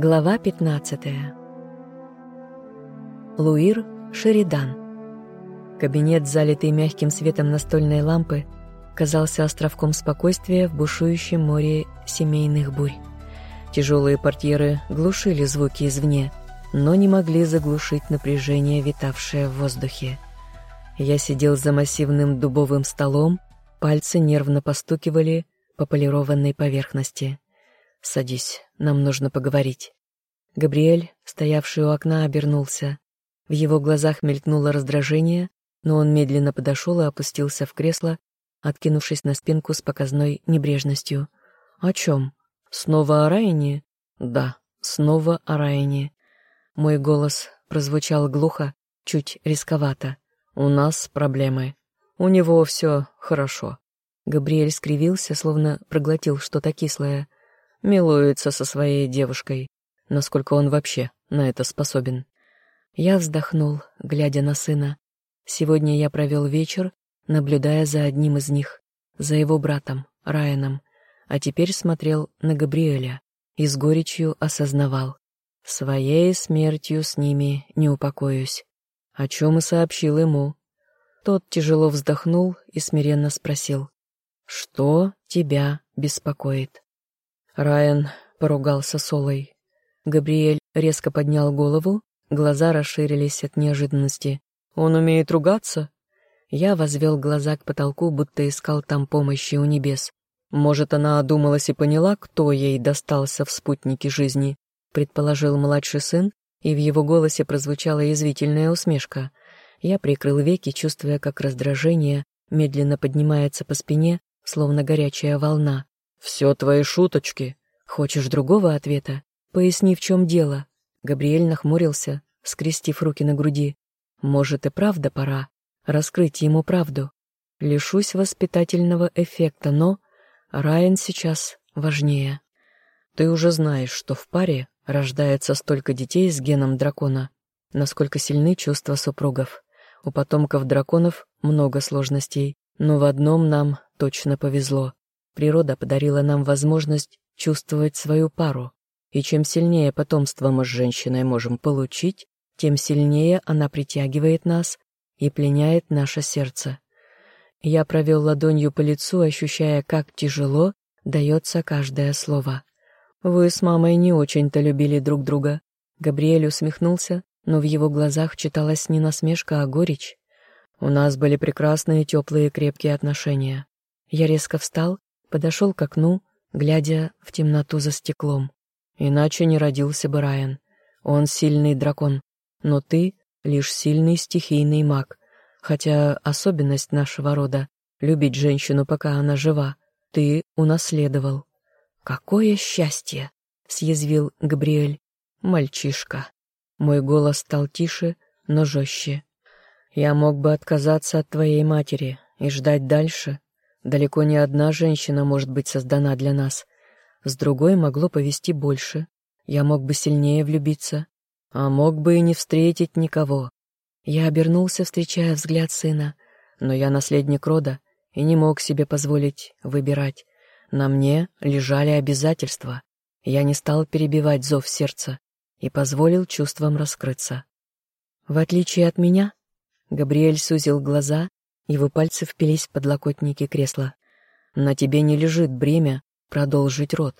Глава 15. Луир Шеридан. Кабинет, залитый мягким светом настольной лампы, казался островком спокойствия в бушующем море семейных бурь. Тяжелые портьеры глушили звуки извне, но не могли заглушить напряжение, витавшее в воздухе. Я сидел за массивным дубовым столом, пальцы нервно постукивали по полированной поверхности. «Садись, нам нужно поговорить». Габриэль, стоявший у окна, обернулся. В его глазах мелькнуло раздражение, но он медленно подошел и опустился в кресло, откинувшись на спинку с показной небрежностью. «О чем? Снова о Райане?» «Да, снова о Райане». Мой голос прозвучал глухо, чуть рисковато. «У нас проблемы. У него все хорошо». Габриэль скривился, словно проглотил что-то кислое милуется со своей девушкой. Насколько он вообще на это способен? Я вздохнул, глядя на сына. Сегодня я провел вечер, наблюдая за одним из них, за его братом, Райаном, а теперь смотрел на Габриэля и с горечью осознавал. Своей смертью с ними не упокоюсь. О чем и сообщил ему. Тот тяжело вздохнул и смиренно спросил. «Что тебя беспокоит?» Райан поругался с Олой. Габриэль резко поднял голову, глаза расширились от неожиданности. «Он умеет ругаться?» Я возвел глаза к потолку, будто искал там помощи у небес. Может, она одумалась и поняла, кто ей достался в спутнике жизни, предположил младший сын, и в его голосе прозвучала язвительная усмешка. Я прикрыл веки, чувствуя, как раздражение медленно поднимается по спине, словно горячая волна. «Все твои шуточки». «Хочешь другого ответа? Поясни, в чем дело». Габриэль нахмурился, скрестив руки на груди. «Может, и правда пора раскрыть ему правду. Лишусь воспитательного эффекта, но Райан сейчас важнее. Ты уже знаешь, что в паре рождается столько детей с геном дракона, насколько сильны чувства супругов. У потомков драконов много сложностей, но в одном нам точно повезло. Природа подарила нам возможность чувствовать свою пару, и чем сильнее потомство мы с женщиной можем получить, тем сильнее она притягивает нас и пленяет наше сердце. Я провел ладонью по лицу, ощущая, как тяжело дается каждое слово. «Вы с мамой не очень-то любили друг друга». Габриэль усмехнулся, но в его глазах читалась не насмешка, а горечь. «У нас были прекрасные, теплые, крепкие отношения». Я резко встал подошел к окну, глядя в темноту за стеклом. Иначе не родился бы Райан. Он сильный дракон, но ты лишь сильный стихийный маг. Хотя особенность нашего рода — любить женщину, пока она жива, ты унаследовал. «Какое счастье!» — съязвил Габриэль. «Мальчишка». Мой голос стал тише, но жестче. «Я мог бы отказаться от твоей матери и ждать дальше, Далеко не одна женщина может быть создана для нас. С другой могло повести больше. Я мог бы сильнее влюбиться, а мог бы и не встретить никого. Я обернулся, встречая взгляд сына, но я наследник рода и не мог себе позволить выбирать. На мне лежали обязательства. Я не стал перебивать зов сердца и позволил чувствам раскрыться. В отличие от меня, Габриэль сузил глаза его пальцы впились в подлокотники кресла. «На тебе не лежит бремя продолжить род.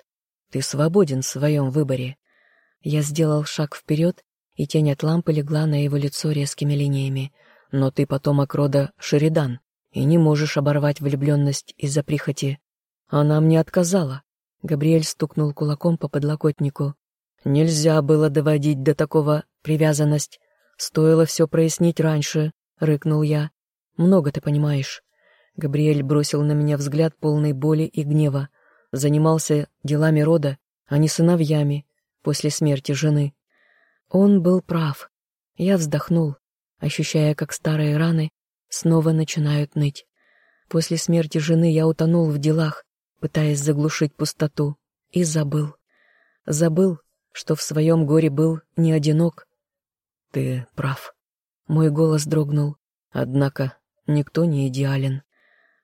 Ты свободен в своем выборе». Я сделал шаг вперед, и тень от лампы легла на его лицо резкими линиями. «Но ты потомок рода Шеридан, и не можешь оборвать влюбленность из-за прихоти. Она мне отказала». Габриэль стукнул кулаком по подлокотнику. «Нельзя было доводить до такого привязанность. Стоило все прояснить раньше», — рыкнул я. Много ты понимаешь. Габриэль бросил на меня взгляд полной боли и гнева. Занимался делами рода, а не сыновьями, после смерти жены. Он был прав. Я вздохнул, ощущая, как старые раны снова начинают ныть. После смерти жены я утонул в делах, пытаясь заглушить пустоту, и забыл. Забыл, что в своем горе был не одинок. Ты прав. Мой голос дрогнул. Однако Никто не идеален.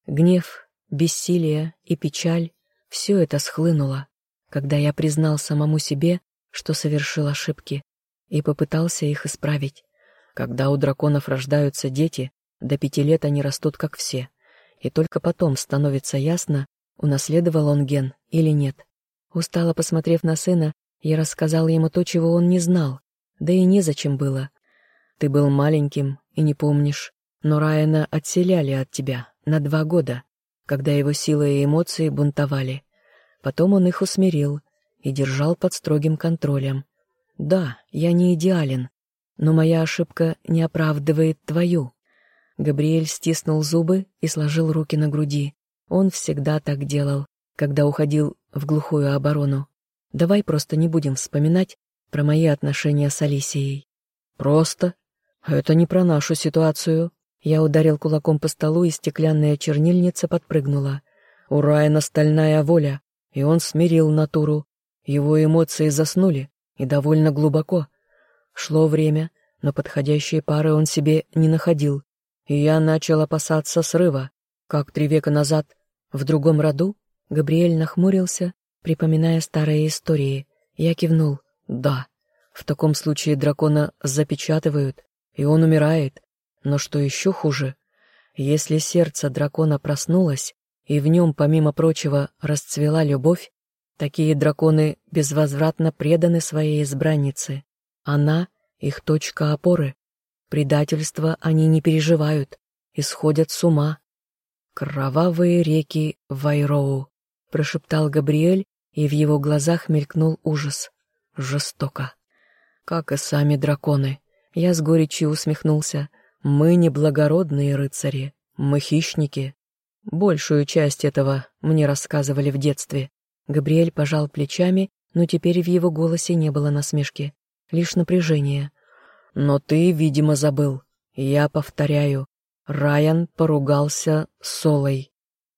Гнев, бессилие и печаль — все это схлынуло, когда я признал самому себе, что совершил ошибки, и попытался их исправить. Когда у драконов рождаются дети, до пяти лет они растут как все, и только потом становится ясно, унаследовал он ген или нет. Устало посмотрев на сына, я рассказала ему то, чего он не знал, да и незачем было. Ты был маленьким и не помнишь, но Райана отселяли от тебя на два года, когда его сила и эмоции бунтовали. Потом он их усмирил и держал под строгим контролем. Да, я не идеален, но моя ошибка не оправдывает твою. Габриэль стиснул зубы и сложил руки на груди. Он всегда так делал, когда уходил в глухую оборону. Давай просто не будем вспоминать про мои отношения с Алисией. Просто? Это не про нашу ситуацию. Я ударил кулаком по столу, и стеклянная чернильница подпрыгнула. У Райана стальная воля, и он смирил натуру. Его эмоции заснули, и довольно глубоко. Шло время, но подходящей пары он себе не находил, и я начал опасаться срыва, как три века назад, в другом роду. Габриэль нахмурился, припоминая старые истории. Я кивнул. «Да, в таком случае дракона запечатывают, и он умирает, но что еще хуже, если сердце дракона проснулось, и в нем, помимо прочего, расцвела любовь, такие драконы безвозвратно преданы своей избраннице. Она — их точка опоры. Предательство они не переживают, исходят с ума. «Кровавые реки Вайроу», — прошептал Габриэль, и в его глазах мелькнул ужас. Жестоко. Как и сами драконы. Я с горечью усмехнулся — мы не благородные рыцари, мы хищники. Большую часть этого мне рассказывали в детстве. Габриэль пожал плечами, но теперь в его голосе не было насмешки, лишь напряжение. Но ты, видимо, забыл. Я повторяю, Райан поругался с Солой.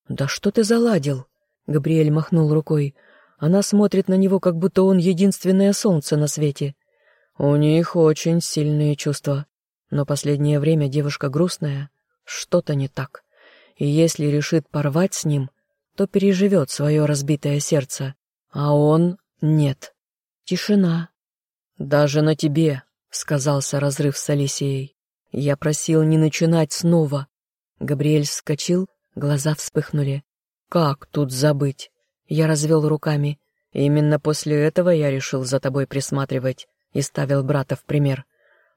«Да что ты заладил?» Габриэль махнул рукой. Она смотрит на него, как будто он единственное солнце на свете. У них очень сильные чувства. Но последнее время девушка грустная, что-то не так. И если решит порвать с ним, то переживет свое разбитое сердце, а он нет. Тишина. «Даже на тебе», — сказался разрыв с Алисией. «Я просил не начинать снова». Габриэль вскочил, глаза вспыхнули. «Как тут забыть?» Я развел руками. Именно после этого я решил за тобой присматривать и ставил брата в пример.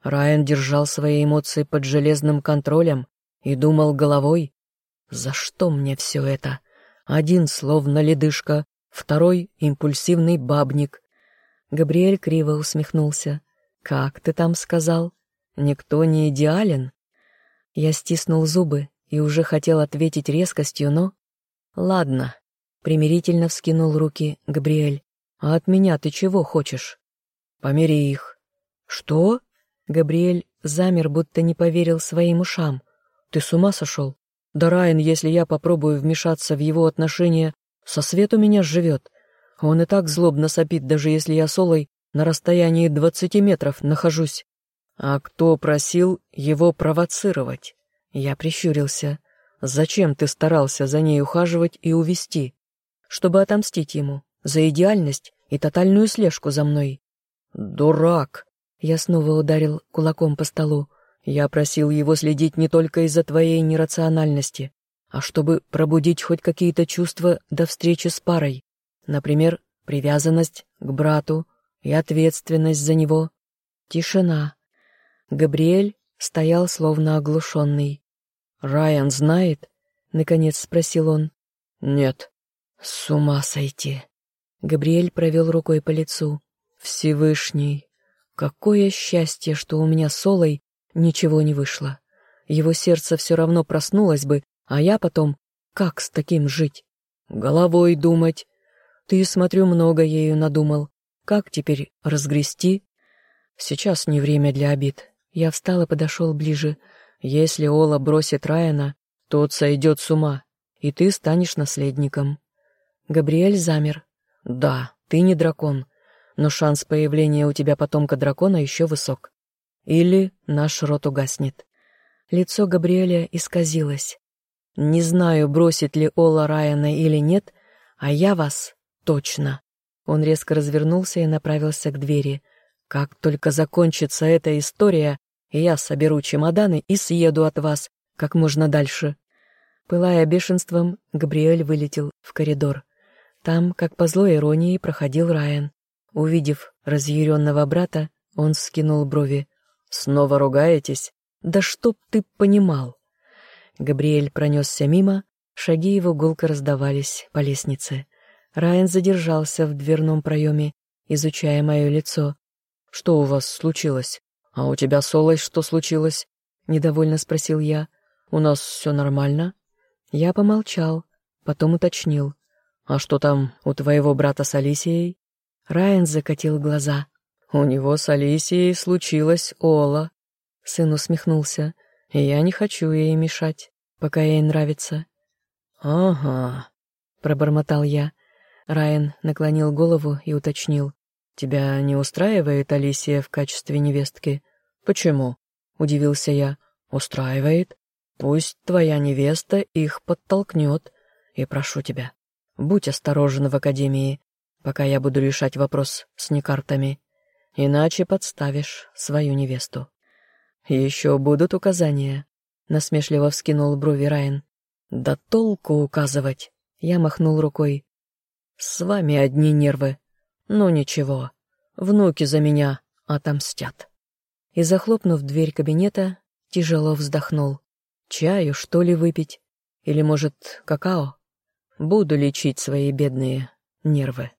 Райан держал свои эмоции под железным контролем и думал головой, «За что мне все это? Один словно ледышка, второй — импульсивный бабник». Габриэль криво усмехнулся. «Как ты там сказал? Никто не идеален?» Я стиснул зубы и уже хотел ответить резкостью, но... «Ладно», — примирительно вскинул руки Габриэль. «А от меня ты чего хочешь?» «Помери их». «Что?» Габриэль замер, будто не поверил своим ушам. «Ты с ума сошел? Да Райан, если я попробую вмешаться в его отношения, со свету меня живет. Он и так злобно сопит, даже если я с Олой на расстоянии двадцати метров нахожусь. А кто просил его провоцировать?» Я прищурился. «Зачем ты старался за ней ухаживать и увести? Чтобы отомстить ему за идеальность и тотальную слежку за мной?» «Дурак!» Я снова ударил кулаком по столу. Я просил его следить не только из-за твоей нерациональности, а чтобы пробудить хоть какие-то чувства до встречи с парой. Например, привязанность к брату и ответственность за него. Тишина. Габриэль стоял словно оглушенный. «Райан знает?» — наконец спросил он. «Нет». «С ума сойти!» Габриэль провел рукой по лицу. «Всевышний, Какое счастье, что у меня с Олой ничего не вышло. Его сердце все равно проснулось бы, а я потом... Как с таким жить? Головой думать. Ты, смотрю, много ею надумал. Как теперь разгрести? Сейчас не время для обид. Я встал и подошел ближе. Если Ола бросит Райана, тот сойдет с ума, и ты станешь наследником. Габриэль замер. Да, ты не дракон, но шанс появления у тебя потомка дракона еще высок. Или наш род угаснет. Лицо Габриэля исказилось. Не знаю, бросит ли Ола Райана или нет, а я вас точно. Он резко развернулся и направился к двери. «Как только закончится эта история, я соберу чемоданы и съеду от вас как можно дальше». Пылая бешенством, Габриэль вылетел в коридор. Там, как по злой иронии, проходил Райан. Увидев разъяренного брата, он скинул брови. «Снова ругаетесь? Да чтоб ты понимал!» Габриэль пронесся мимо, шаги его гулко раздавались по лестнице. Райан задержался в дверном проеме, изучая мое лицо. «Что у вас случилось? А у тебя с Олой что случилось?» — недовольно спросил я. «У нас все нормально?» Я помолчал, потом уточнил. «А что там у твоего брата с Алисией?» Райан закатил глаза. «У него с Алисией случилось Ола». Сын усмехнулся. «И я не хочу ей мешать, пока ей нравится». «Ага», — пробормотал я. Райан наклонил голову и уточнил. «Тебя не устраивает Алисия в качестве невестки?» «Почему?» — удивился я. «Устраивает. Пусть твоя невеста их подтолкнет. И прошу тебя, будь осторожен в Академии, пока я буду решать вопрос с некартами. Иначе подставишь свою невесту». «Еще будут указания?» — насмешливо вскинул брови Райан. «Да толку указывать!» — я махнул рукой. С вами одни нервы. Ну ничего, внуки за меня отомстят. И, захлопнув дверь кабинета, тяжело вздохнул. Чаю, что ли, выпить? Или, может, какао? Буду лечить свои бедные нервы.